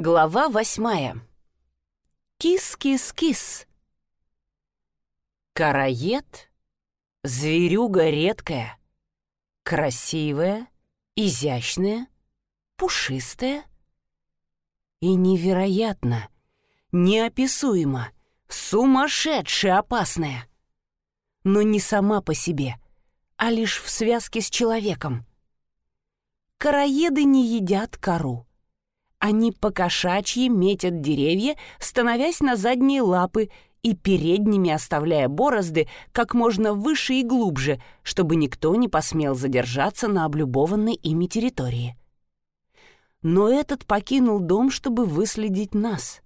Глава восьмая. Кис-кис-кис. Караед — зверюга редкая, красивая, изящная, пушистая и невероятно, неописуемо, сумасшедше опасная. Но не сама по себе, а лишь в связке с человеком. Караеды не едят кору они покошачьи метят деревья, становясь на задние лапы и передними оставляя борозды как можно выше и глубже, чтобы никто не посмел задержаться на облюбованной ими территории. Но этот покинул дом, чтобы выследить нас.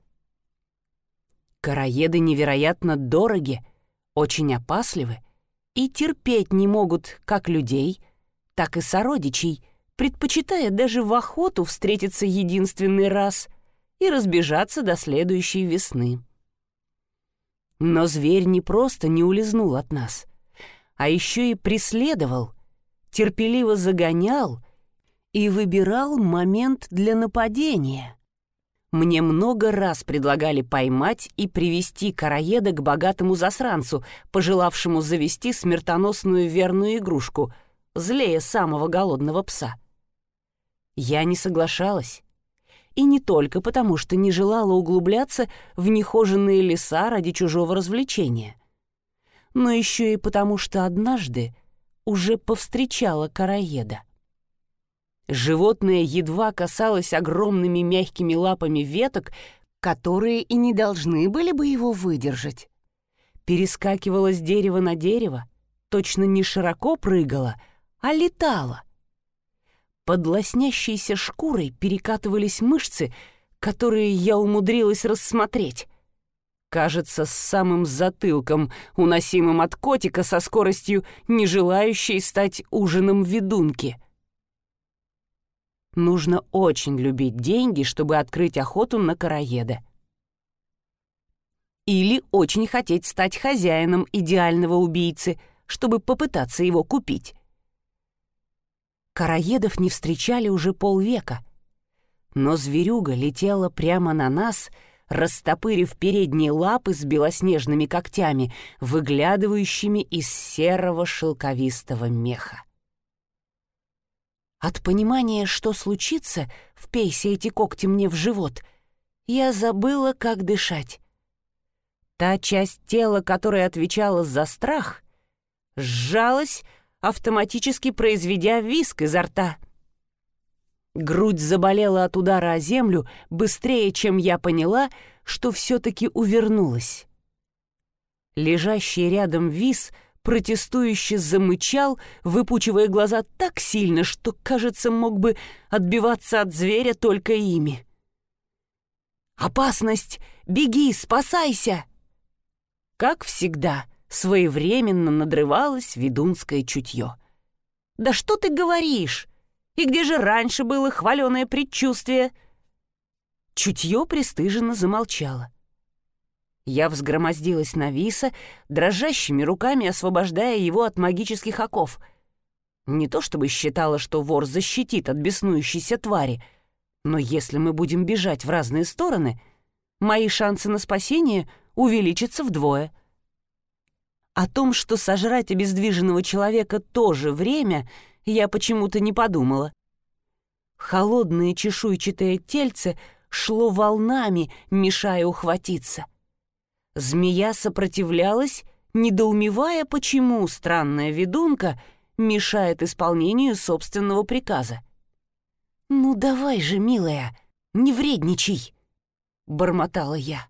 Караеды невероятно дороги, очень опасливы и терпеть не могут как людей, так и сородичей — предпочитая даже в охоту встретиться единственный раз и разбежаться до следующей весны. Но зверь не просто не улизнул от нас, а еще и преследовал, терпеливо загонял и выбирал момент для нападения. Мне много раз предлагали поймать и привести караеда к богатому засранцу, пожелавшему завести смертоносную верную игрушку, злее самого голодного пса. Я не соглашалась. И не только потому, что не желала углубляться в нехоженные леса ради чужого развлечения, но еще и потому, что однажды уже повстречала караеда. Животное едва касалось огромными мягкими лапами веток, которые и не должны были бы его выдержать. Перескакивала с дерева на дерево, точно не широко прыгала, а летала — под лоснящейся шкурой перекатывались мышцы, которые я умудрилась рассмотреть. Кажется, с самым затылком, уносимым от котика со скоростью, не желающей стать ужином ведунки. Нужно очень любить деньги, чтобы открыть охоту на караеда. Или очень хотеть стать хозяином идеального убийцы, чтобы попытаться его купить. Караедов не встречали уже полвека. Но зверюга летела прямо на нас, растопырив передние лапы с белоснежными когтями, выглядывающими из серого шелковистого меха. От понимания, что случится, впейся эти когти мне в живот, я забыла, как дышать. Та часть тела, которая отвечала за страх, сжалась, автоматически произведя виск изо рта. Грудь заболела от удара о землю быстрее, чем я поняла, что все-таки увернулась. Лежащий рядом вис протестующе замычал, выпучивая глаза так сильно, что, кажется, мог бы отбиваться от зверя только ими. «Опасность! Беги, спасайся!» Как всегда, своевременно надрывалось ведунское чутье. «Да что ты говоришь? И где же раньше было хваленое предчувствие?» Чутье пристыженно замолчало. Я взгромоздилась на Виса, дрожащими руками освобождая его от магических оков. Не то чтобы считала, что вор защитит от беснующейся твари, но если мы будем бежать в разные стороны, мои шансы на спасение увеличатся вдвое — о том, что сожрать обездвиженного человека тоже время, я почему-то не подумала. Холодное чешуйчатое тельце шло волнами, мешая ухватиться. Змея сопротивлялась, недоумевая, почему странная ведунка мешает исполнению собственного приказа. «Ну давай же, милая, не вредничай!» — бормотала я.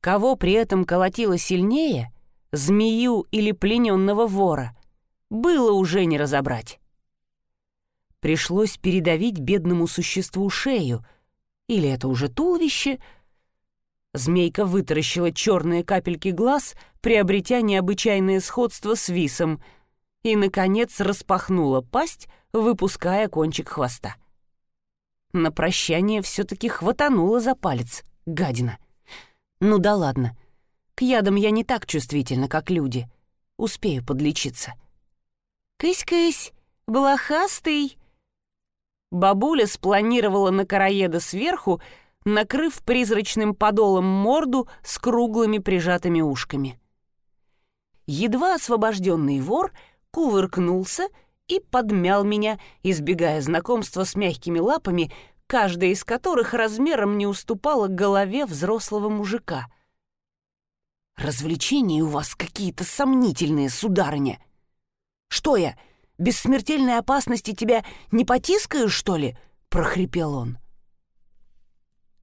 Кого при этом колотило сильнее — змею или плененного вора, было уже не разобрать. Пришлось передавить бедному существу шею, или это уже туловище. Змейка вытаращила черные капельки глаз, приобретя необычайное сходство с висом, и, наконец, распахнула пасть, выпуская кончик хвоста. На прощание все-таки хватанула за палец, гадина. Ну да ладно — к ядам я не так чувствительна, как люди. Успею подлечиться. «Кысь-кысь, блохастый!» Бабуля спланировала на караеда сверху, накрыв призрачным подолом морду с круглыми прижатыми ушками. Едва освобожденный вор кувыркнулся и подмял меня, избегая знакомства с мягкими лапами, каждая из которых размером не уступала голове взрослого мужика. «Развлечения у вас какие-то сомнительные, сударыня. Что я, без смертельной опасности тебя не потискаю, что ли?» — прохрипел он.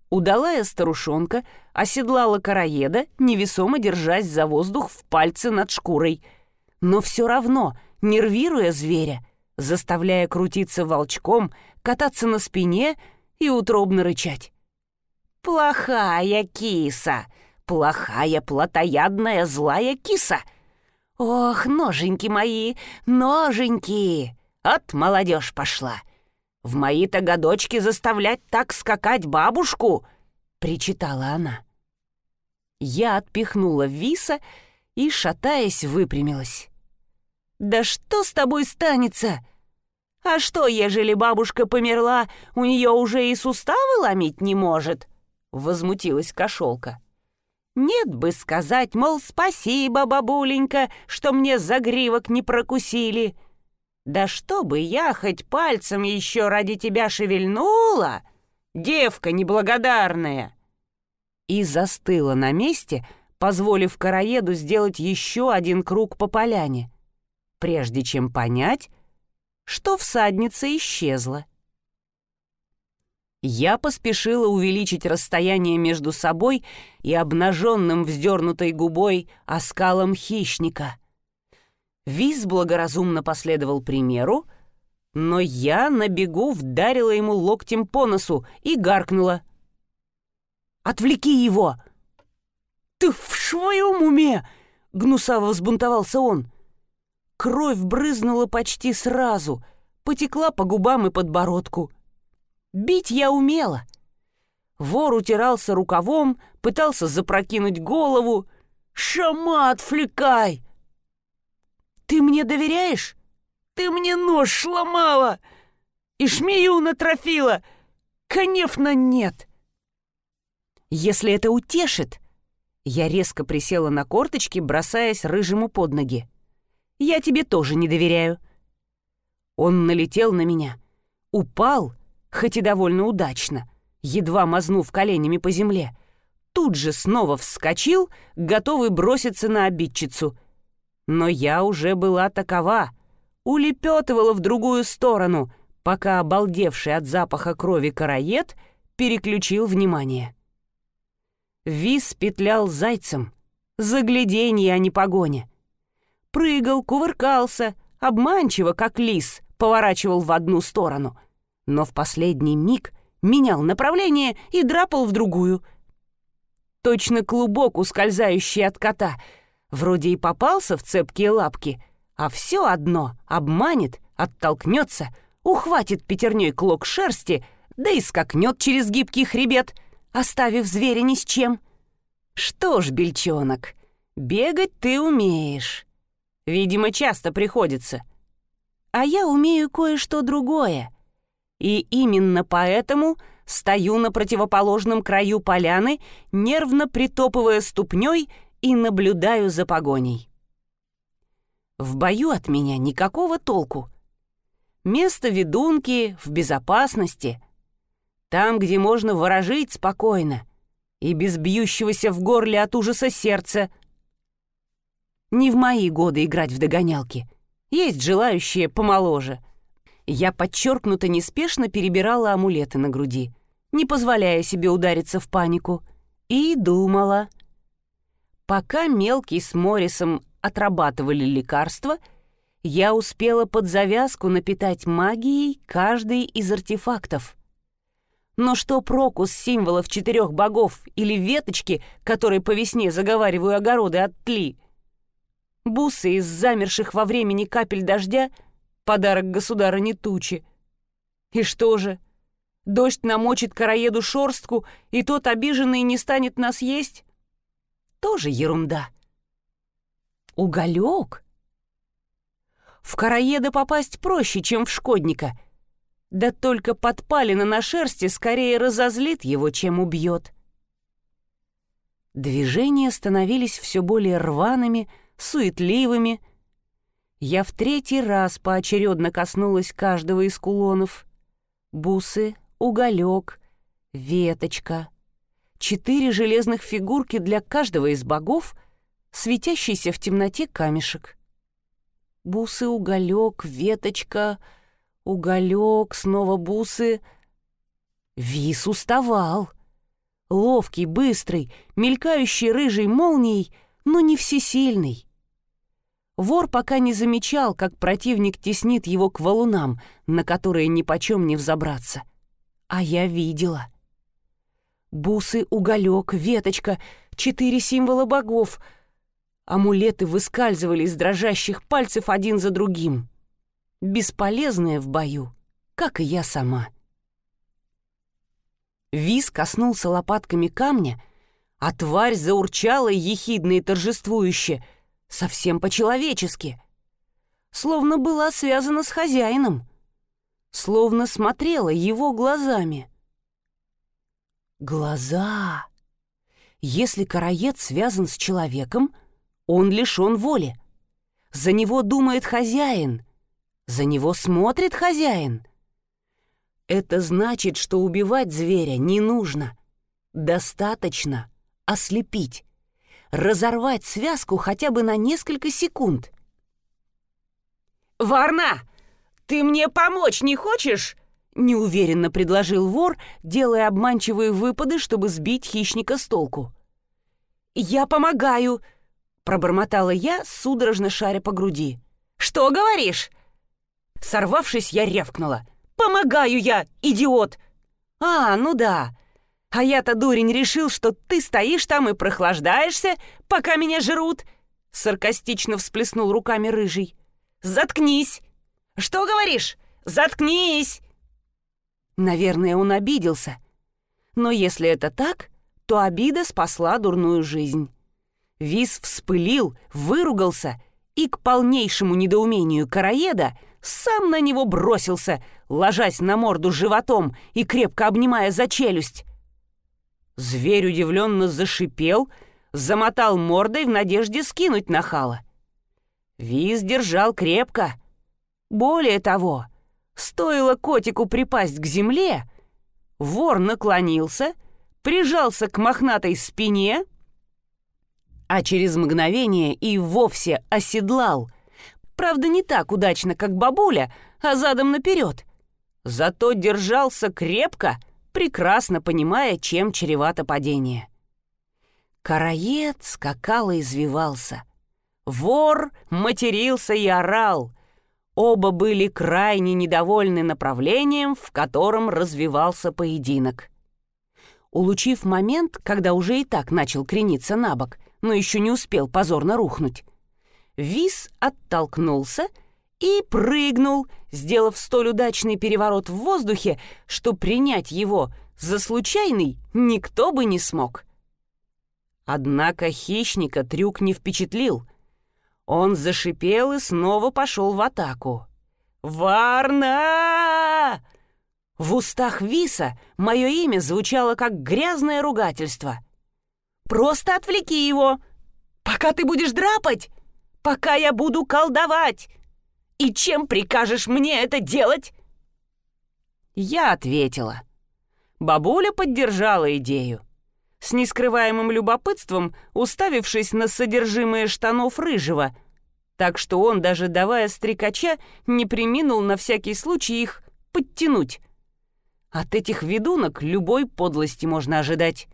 Удалая старушонка оседлала короеда, невесомо держась за воздух в пальце над шкурой, но все равно нервируя зверя, заставляя крутиться волчком, кататься на спине и утробно рычать. «Плохая киса! Плохая, плотоядная, злая киса! Ох, ноженьки мои, ноженьки! От молодежь пошла! В мои-то годочки заставлять так скакать бабушку!» — причитала она. Я отпихнула Виса и, шатаясь, выпрямилась. «Да что с тобой станется? А что, ежели бабушка померла, у нее уже и суставы ломить не может?» — возмутилась кошелка. «Нет бы сказать, мол, спасибо, бабуленька, что мне загривок не прокусили. Да чтобы я хоть пальцем еще ради тебя шевельнула, девка неблагодарная!» И застыла на месте, позволив короеду сделать еще один круг по поляне — прежде чем понять, что всадница исчезла. Я поспешила увеличить расстояние между собой и обнаженным вздернутой губой оскалом хищника. Виз благоразумно последовал примеру, но я на бегу вдарила ему локтем по носу и гаркнула. «Отвлеки его!» «Ты в своем уме!» — гнусаво взбунтовался он. Кровь брызнула почти сразу, потекла по губам и подбородку. Бить я умела. Вор утирался рукавом, пытался запрокинуть голову. «Шама, отвлекай!» «Ты мне доверяешь? Ты мне нож сломала и шмею натрофила!» «Конечно, нет!» «Если это утешит...» Я резко присела на корточки, бросаясь рыжему под ноги. Я тебе тоже не доверяю». Он налетел на меня, упал, хоть и довольно удачно, едва мазнув коленями по земле, тут же снова вскочил, готовый броситься на обидчицу. Но я уже была такова, улепетывала в другую сторону, пока обалдевший от запаха крови караед переключил внимание. Вис петлял зайцем, загляденье, а не погоня прыгал, кувыркался, обманчиво, как лис, поворачивал в одну сторону, но в последний миг менял направление и драпал в другую. Точно клубок, ускользающий от кота, вроде и попался в цепкие лапки, а все одно обманет, оттолкнется, ухватит пятерней клок шерсти, да и скакнет через гибкий хребет, оставив зверя ни с чем. Что ж, бельчонок, бегать ты умеешь. Видимо, часто приходится. А я умею кое-что другое. И именно поэтому стою на противоположном краю поляны, нервно притопывая ступней и наблюдаю за погоней. В бою от меня никакого толку. Место ведунки в безопасности. Там, где можно ворожить спокойно и без бьющегося в горле от ужаса сердца — не в мои годы играть в догонялки. Есть желающие помоложе. Я подчеркнуто неспешно перебирала амулеты на груди, не позволяя себе удариться в панику, и думала. Пока мелкий с Моррисом отрабатывали лекарства, я успела под завязку напитать магией каждый из артефактов. Но что прокус символов четырех богов или веточки, которые по весне заговариваю огороды от тли — Бусы из замерших во времени капель дождя — подарок государыни тучи. И что же? Дождь намочит короеду шорстку, и тот обиженный не станет нас есть? Тоже ерунда. Уголек? В короеда попасть проще, чем в шкодника. Да только подпалина на шерсти скорее разозлит его, чем убьет. Движения становились все более рваными, суетливыми. Я в третий раз поочередно коснулась каждого из кулонов. Бусы, уголек, веточка. Четыре железных фигурки для каждого из богов, светящийся в темноте камешек. Бусы, уголек, веточка, уголек, снова бусы. Вис уставал. Ловкий, быстрый, мелькающий рыжей молнией, но не всесильный. Вор пока не замечал, как противник теснит его к валунам, на которые нипочем не взобраться. А я видела. Бусы, уголек, веточка, четыре символа богов. Амулеты выскальзывали из дрожащих пальцев один за другим. Бесполезные в бою, как и я сама. Виз коснулся лопатками камня, а тварь заурчала ехидно и торжествующе, совсем по-человечески. Словно была связана с хозяином, словно смотрела его глазами. Глаза! Если караед связан с человеком, он лишен воли. За него думает хозяин, за него смотрит хозяин — это значит, что убивать зверя не нужно. Достаточно ослепить, разорвать связку хотя бы на несколько секунд. «Варна, ты мне помочь не хочешь?» — неуверенно предложил вор, делая обманчивые выпады, чтобы сбить хищника с толку. «Я помогаю», — пробормотала я, судорожно шаря по груди. «Что говоришь?» Сорвавшись, я рявкнула — Помогаю я, идиот!» «А, ну да. А я-то, дурень, решил, что ты стоишь там и прохлаждаешься, пока меня жрут!» Саркастично всплеснул руками рыжий. «Заткнись!» «Что говоришь? Заткнись!» Наверное, он обиделся. Но если это так, то обида спасла дурную жизнь. Вис вспылил, выругался и к полнейшему недоумению караеда сам на него бросился, ложась на морду животом и крепко обнимая за челюсть. Зверь удивленно зашипел, замотал мордой в надежде скинуть нахала. Виз держал крепко. Более того, стоило котику припасть к земле, вор наклонился, прижался к мохнатой спине, а через мгновение и вовсе оседлал, Правда, не так удачно, как бабуля, а задом наперед. Зато держался крепко, прекрасно понимая, чем чревато падение. Караед скакал и извивался. Вор матерился и орал. Оба были крайне недовольны направлением, в котором развивался поединок. Улучив момент, когда уже и так начал крениться на бок, но еще не успел позорно рухнуть, Вис оттолкнулся и прыгнул, сделав столь удачный переворот в воздухе, что принять его за случайный никто бы не смог. Однако хищника трюк не впечатлил. Он зашипел и снова пошел в атаку. «Варна!» В устах Виса мое имя звучало как грязное ругательство. «Просто отвлеки его! Пока ты будешь драпать, пока я буду колдовать. И чем прикажешь мне это делать?» Я ответила. Бабуля поддержала идею. С нескрываемым любопытством, уставившись на содержимое штанов рыжего, так что он, даже давая стрекача, не приминул на всякий случай их подтянуть. От этих ведунок любой подлости можно ожидать.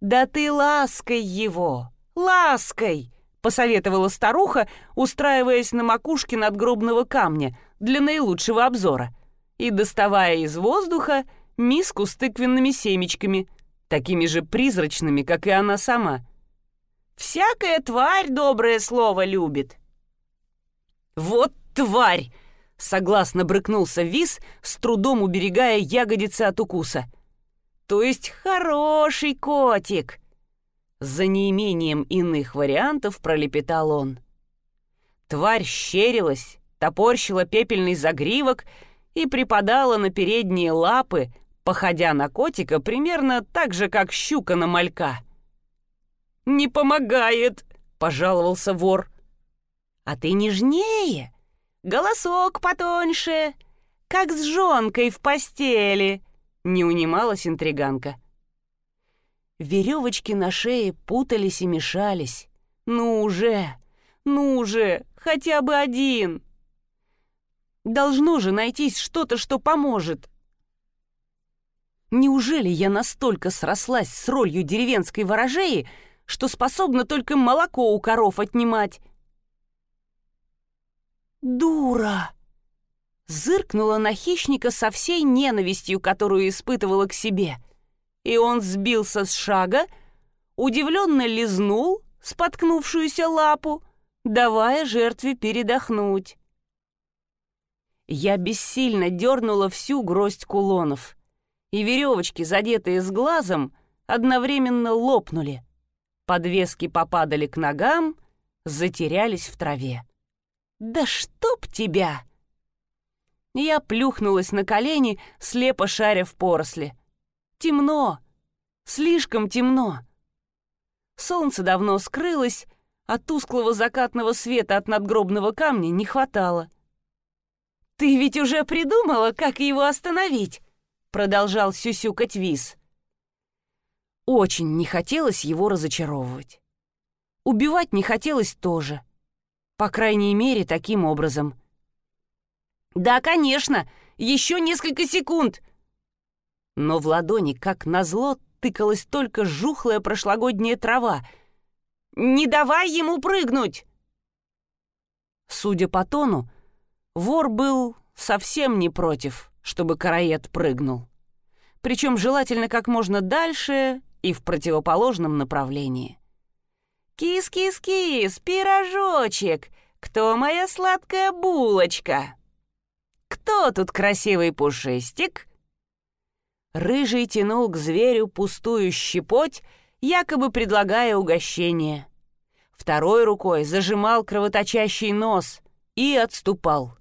«Да ты лаской его! Лаской!» — посоветовала старуха, устраиваясь на макушке надгробного камня для наилучшего обзора и доставая из воздуха миску с тыквенными семечками, такими же призрачными, как и она сама. «Всякая тварь доброе слово любит». «Вот тварь!» — согласно брыкнулся Вис, с трудом уберегая ягодицы от укуса. «То есть хороший котик!» За неимением иных вариантов пролепетал он. Тварь щерилась, топорщила пепельный загривок и припадала на передние лапы, походя на котика примерно так же, как щука на малька. «Не помогает!» — пожаловался вор. «А ты нежнее, голосок потоньше, как с жонкой в постели!» — не унималась интриганка. Веревочки на шее путались и мешались. «Ну уже! Ну уже! Хотя бы один!» Должно же найтись что-то, что поможет. Неужели я настолько срослась с ролью деревенской ворожеи, что способна только молоко у коров отнимать? «Дура!» Зыркнула на хищника со всей ненавистью, которую испытывала к себе. И он сбился с шага, удивленно лизнул споткнувшуюся лапу, давая жертве передохнуть. Я бессильно дернула всю гроздь кулонов, и веревочки, задетые с глазом, одновременно лопнули. Подвески попадали к ногам, затерялись в траве. «Да чтоб тебя!» Я плюхнулась на колени, слепо шаря в поросли. Темно, слишком темно. Солнце давно скрылось, а тусклого закатного света от надгробного камня не хватало. «Ты ведь уже придумала, как его остановить?» Продолжал сюсюкать Виз. Очень не хотелось его разочаровывать. Убивать не хотелось тоже. По крайней мере, таким образом. «Да, конечно! Еще несколько секунд!» Но в ладони, как назло, тыкалась только жухлая прошлогодняя трава. «Не давай ему прыгнуть!» Судя по тону, Вор был совсем не против, чтобы караед прыгнул. Причем желательно как можно дальше и в противоположном направлении. «Кис-кис-кис, пирожочек! Кто моя сладкая булочка? Кто тут красивый пушистик?» Рыжий тянул к зверю пустую щепоть, якобы предлагая угощение. Второй рукой зажимал кровоточащий нос и отступал.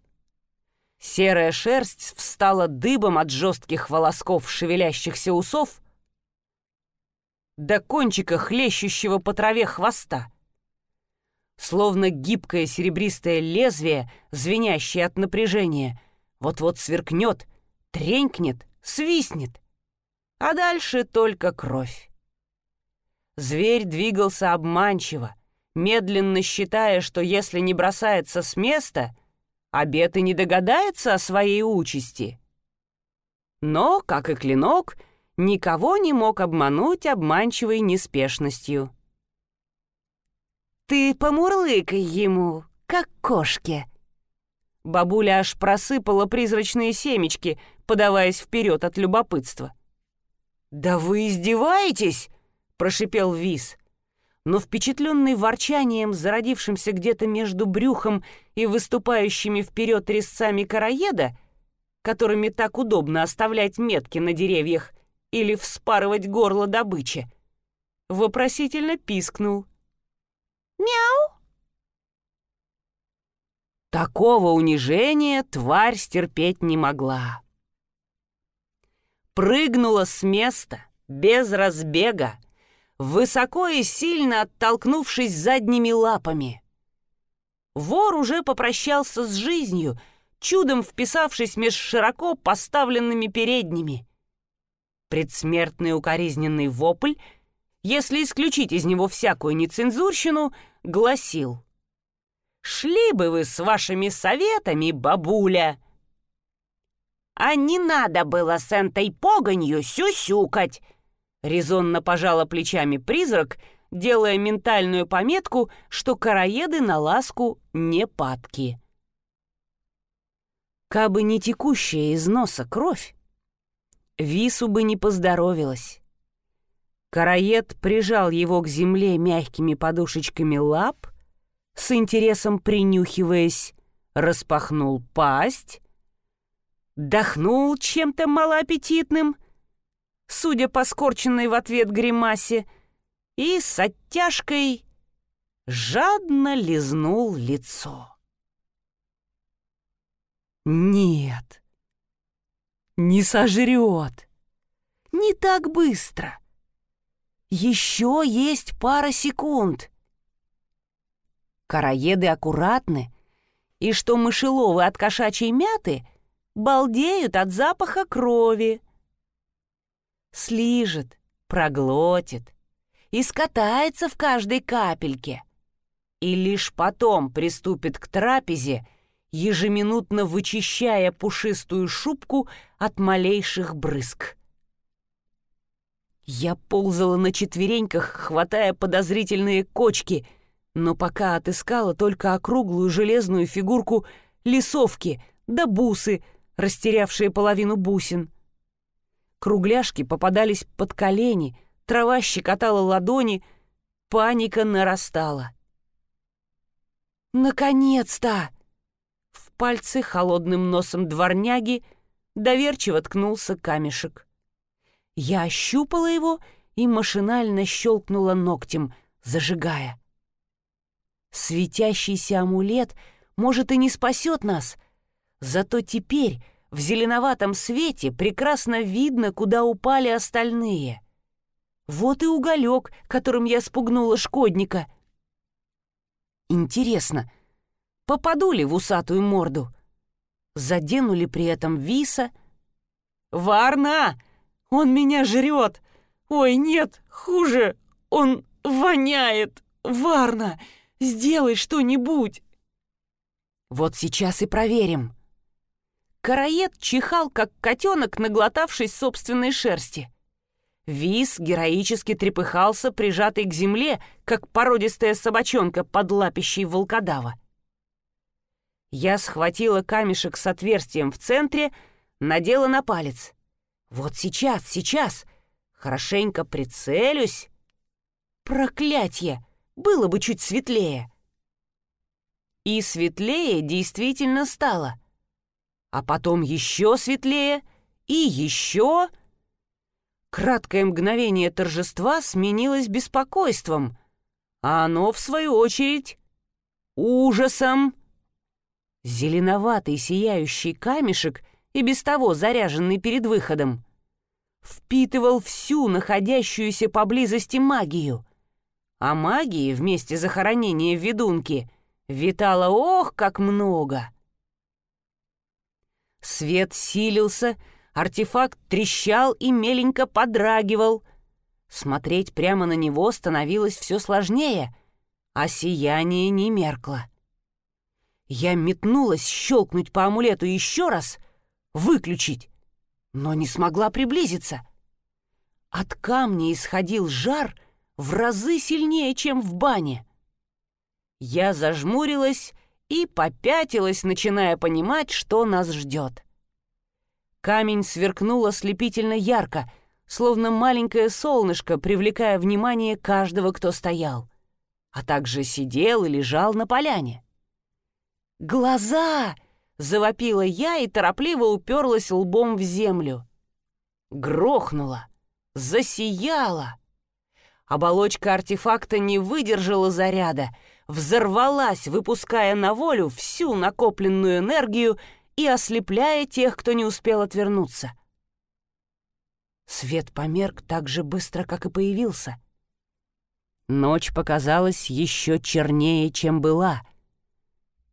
Серая шерсть встала дыбом от жестких волосков шевелящихся усов до кончика хлещущего по траве хвоста. Словно гибкое серебристое лезвие, звенящее от напряжения, вот-вот сверкнет, тренькнет, свистнет. А дальше только кровь. Зверь двигался обманчиво, медленно считая, что если не бросается с места — обед и не догадается о своей участи. Но, как и клинок, никого не мог обмануть обманчивой неспешностью. «Ты помурлыкай ему, как кошке!» Бабуля аж просыпала призрачные семечки, подаваясь вперед от любопытства. «Да вы издеваетесь!» — прошипел Виз но впечатленный ворчанием, зародившимся где-то между брюхом и выступающими вперед резцами караеда, которыми так удобно оставлять метки на деревьях или вспарывать горло добычи, вопросительно пискнул. «Мяу!» Такого унижения тварь стерпеть не могла. Прыгнула с места, без разбега, высоко и сильно оттолкнувшись задними лапами. Вор уже попрощался с жизнью, чудом вписавшись меж широко поставленными передними. Предсмертный укоризненный вопль, если исключить из него всякую нецензурщину, гласил «Шли бы вы с вашими советами, бабуля!» А не надо было с энтой погонью сюсюкать, Резонно пожала плечами призрак, делая ментальную пометку, что караеды на ласку не падки. Кабы не текущая из носа кровь, Вису бы не поздоровилась. Караед прижал его к земле мягкими подушечками лап, с интересом принюхиваясь, распахнул пасть, дохнул чем-то малоаппетитным — судя по скорченной в ответ гримасе, и с оттяжкой жадно лизнул лицо. Нет, Не сожрет. Не так быстро. Еще есть пара секунд. Караеды аккуратны, и что мышеловы от кошачьей мяты балдеют от запаха крови. Слижет, проглотит и скатается в каждой капельке. И лишь потом приступит к трапезе, ежеминутно вычищая пушистую шубку от малейших брызг. Я ползала на четвереньках, хватая подозрительные кочки, но пока отыскала только округлую железную фигурку лесовки да бусы, растерявшие половину бусин. Кругляшки попадались под колени, трава щекотала ладони, паника нарастала. «Наконец-то!» В пальцы холодным носом дворняги доверчиво ткнулся камешек. Я ощупала его и машинально щелкнула ногтем, зажигая. Светящийся амулет, может, и не спасет нас, зато теперь в зеленоватом свете прекрасно видно, куда упали остальные. Вот и уголек, которым я спугнула шкодника. Интересно, попаду ли в усатую морду? Задену ли при этом виса? «Варна!» Он меня жрет! Ой, нет, хуже! Он воняет! Варна, сделай что-нибудь!» «Вот сейчас и проверим!» Караед чихал, как котенок, наглотавшись собственной шерсти. Вис героически трепыхался, прижатый к земле, как породистая собачонка под лапищей волкодава. Я схватила камешек с отверстием в центре, надела на палец. Вот сейчас, сейчас. Хорошенько прицелюсь. Проклятье! Было бы чуть светлее. И светлее действительно стало. А потом еще светлее и еще... Краткое мгновение торжества сменилось беспокойством, а оно, в свою очередь, ужасом. Зеленоватый сияющий камешек — и без того заряженный перед выходом, впитывал всю находящуюся поблизости магию. А магии вместе захоронения ведунки витало ох, как много. Свет силился, артефакт трещал и меленько подрагивал. Смотреть прямо на него становилось все сложнее, а сияние не меркло. Я метнулась щелкнуть по амулету еще раз, выключить, но не смогла приблизиться. От камня исходил жар в разы сильнее, чем в бане. Я зажмурилась и попятилась, начиная понимать, что нас ждет. Камень сверкнул ослепительно ярко, словно маленькое солнышко, привлекая внимание каждого, кто стоял, а также сидел и лежал на поляне. «Глаза!» Завопила я и торопливо уперлась лбом в землю. Грохнула, засияла. Оболочка артефакта не выдержала заряда, взорвалась, выпуская на волю всю накопленную энергию и ослепляя тех, кто не успел отвернуться. Свет померк так же быстро, как и появился. Ночь показалась еще чернее, чем была —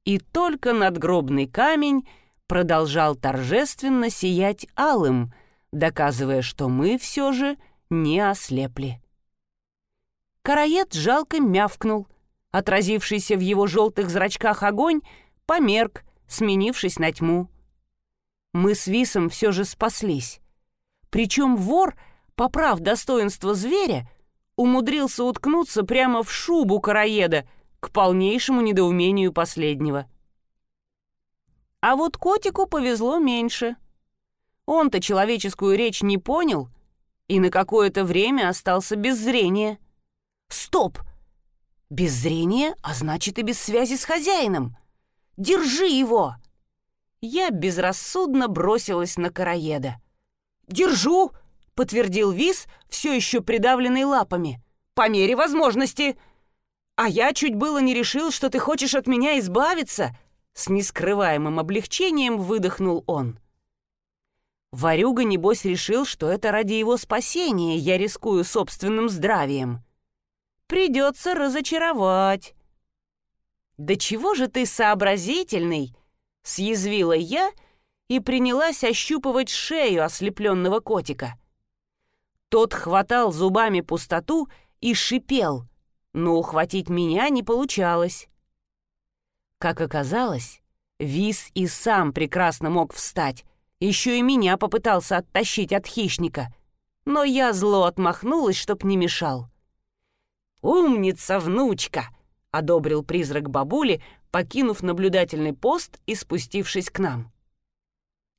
и только надгробный камень продолжал торжественно сиять алым, доказывая, что мы все же не ослепли. Караед жалко мявкнул. Отразившийся в его желтых зрачках огонь померк, сменившись на тьму. Мы с Висом все же спаслись. Причем вор, поправ достоинство зверя, умудрился уткнуться прямо в шубу караеда — к полнейшему недоумению последнего. А вот котику повезло меньше. Он-то человеческую речь не понял и на какое-то время остался без зрения. Стоп! Без зрения, а значит и без связи с хозяином. Держи его! Я безрассудно бросилась на караеда. «Держу!» — подтвердил Вис, все еще придавленный лапами. «По мере возможности!» «А я чуть было не решил, что ты хочешь от меня избавиться!» С нескрываемым облегчением выдохнул он. Варюга, небось, решил, что это ради его спасения я рискую собственным здравием. Придется разочаровать. «Да чего же ты сообразительный?» — съязвила я и принялась ощупывать шею ослепленного котика. Тот хватал зубами пустоту и шипел, но ухватить меня не получалось. Как оказалось, Вис и сам прекрасно мог встать, еще и меня попытался оттащить от хищника, но я зло отмахнулась, чтоб не мешал. «Умница, внучка!» — одобрил призрак бабули, покинув наблюдательный пост и спустившись к нам.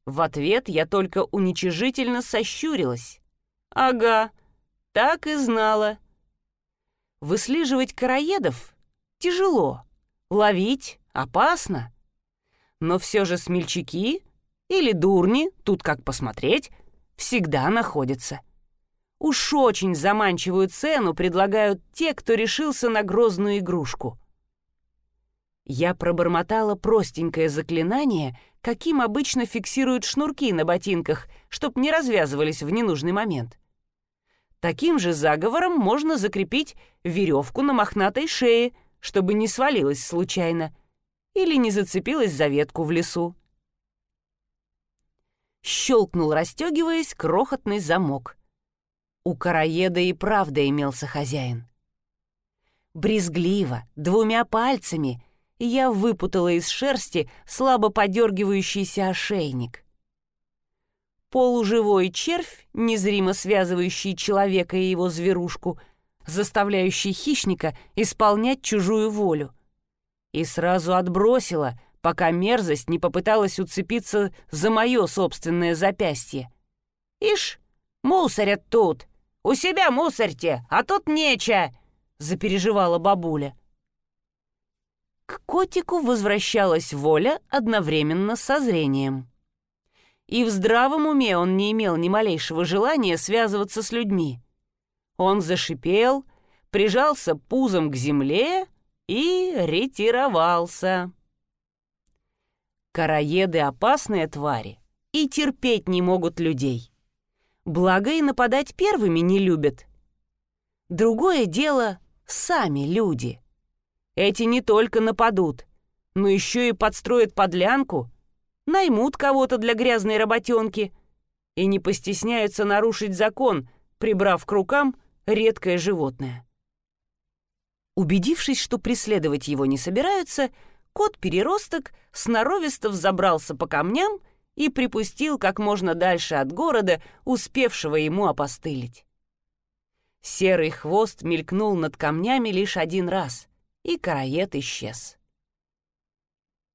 В ответ я только уничижительно сощурилась. «Ага, так и знала». Выслеживать караедов тяжело, ловить опасно. Но все же смельчаки или дурни, тут как посмотреть, всегда находятся. Уж очень заманчивую цену предлагают те, кто решился на грозную игрушку. Я пробормотала простенькое заклинание, каким обычно фиксируют шнурки на ботинках, чтоб не развязывались в ненужный момент. Таким же заговором можно закрепить веревку на мохнатой шее, чтобы не свалилась случайно или не зацепилась за ветку в лесу щелкнул, расстегиваясь, крохотный замок. У караеда и правда имелся хозяин. Брезгливо, двумя пальцами, я выпутала из шерсти слабо подергивающийся ошейник. Полуживой червь, незримо связывающий человека и его зверушку, заставляющий хищника исполнять чужую волю. И сразу отбросила, пока мерзость не попыталась уцепиться за мое собственное запястье. «Ишь, мусорят тут! У себя мусорьте, а тут нече!» — запереживала бабуля. К котику возвращалась воля одновременно со зрением. И в здравом уме он не имел ни малейшего желания связываться с людьми. Он зашипел, прижался пузом к земле и ретировался. Караеды — опасные твари и терпеть не могут людей. Благо и нападать первыми не любят. Другое дело — сами люди. Эти не только нападут, но еще и подстроят подлянку, наймут кого-то для грязной работенки и не постесняются нарушить закон, прибрав к рукам редкое животное. Убедившись, что преследовать его не собираются, Кот-переросток сноровисто взобрался по камням и припустил как можно дальше от города, успевшего ему опостылить. Серый хвост мелькнул над камнями лишь один раз, и караед исчез.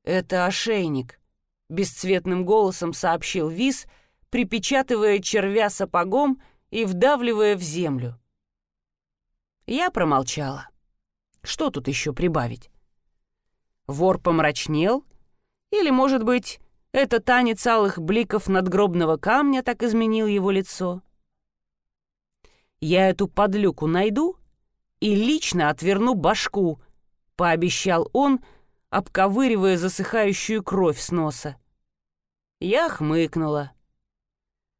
«Это ошейник», — бесцветным голосом сообщил Вис, припечатывая червя сапогом и вдавливая в землю. Я промолчала. Что тут еще прибавить? Вор помрачнел? Или, может быть, это танец алых бликов надгробного камня так изменил его лицо? «Я эту подлюку найду и лично отверну башку», — пообещал он, обковыривая засыхающую кровь с носа. Я хмыкнула.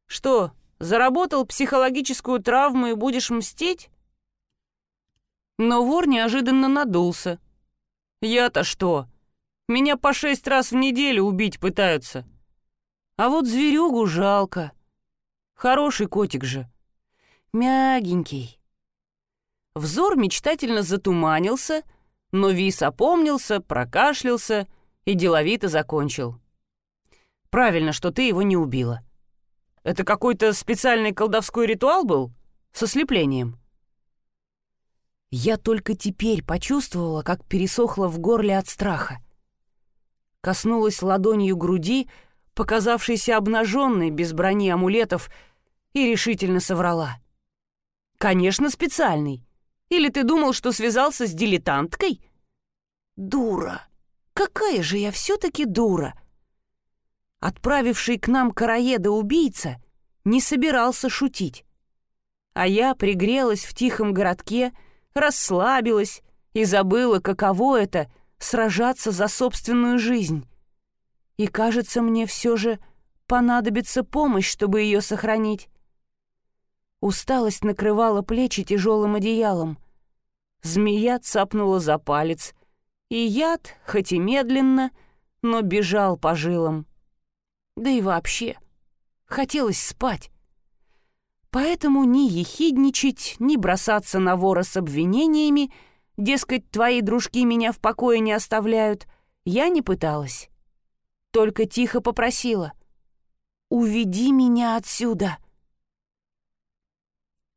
«Что, заработал психологическую травму и будешь мстить?» Но вор неожиданно надулся — я-то что? Меня по шесть раз в неделю убить пытаются. А вот зверюгу жалко. Хороший котик же. Мягенький. Взор мечтательно затуманился, но Вис опомнился, прокашлялся и деловито закончил. «Правильно, что ты его не убила. Это какой-то специальный колдовской ритуал был? С ослеплением?» Я только теперь почувствовала, как пересохло в горле от страха. Коснулась ладонью груди, показавшейся обнаженной без брони амулетов, и решительно соврала. «Конечно, специальный. Или ты думал, что связался с дилетанткой?» «Дура! Какая же я все-таки дура!» Отправивший к нам караеда-убийца не собирался шутить. А я пригрелась в тихом городке, расслабилась и забыла, каково это — сражаться за собственную жизнь. И, кажется, мне все же понадобится помощь, чтобы ее сохранить. Усталость накрывала плечи тяжелым одеялом. Змея цапнула за палец, и яд, хоть и медленно, но бежал по жилам. Да и вообще, хотелось спать. Поэтому ни ехидничать, ни бросаться на вора с обвинениями, дескать, твои дружки меня в покое не оставляют, я не пыталась. Только тихо попросила «Уведи меня отсюда!»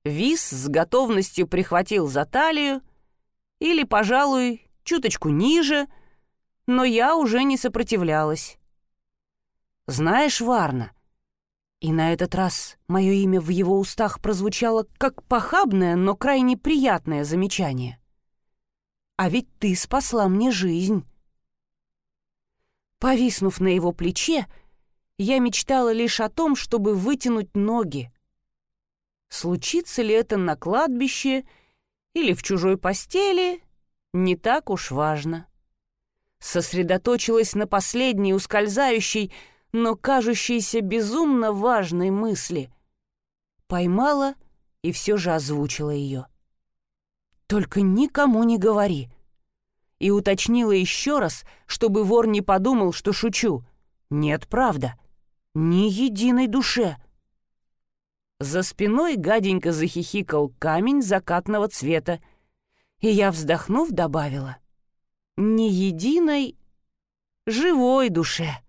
Вис с готовностью прихватил за талию или, пожалуй, чуточку ниже, но я уже не сопротивлялась. «Знаешь, Варна, и на этот раз мое имя в его устах прозвучало как похабное, но крайне приятное замечание. «А ведь ты спасла мне жизнь». Повиснув на его плече, я мечтала лишь о том, чтобы вытянуть ноги, Случится ли это на кладбище или в чужой постели, не так уж важно. Сосредоточилась на последней ускользающей, но кажущейся безумно важной мысли. Поймала и все же озвучила ее. «Только никому не говори». И уточнила еще раз, чтобы вор не подумал, что шучу. «Нет, правда. Ни единой душе». За спиной гаденько захихикал камень закатного цвета, и я, вздохнув, добавила «Ни единой живой душе».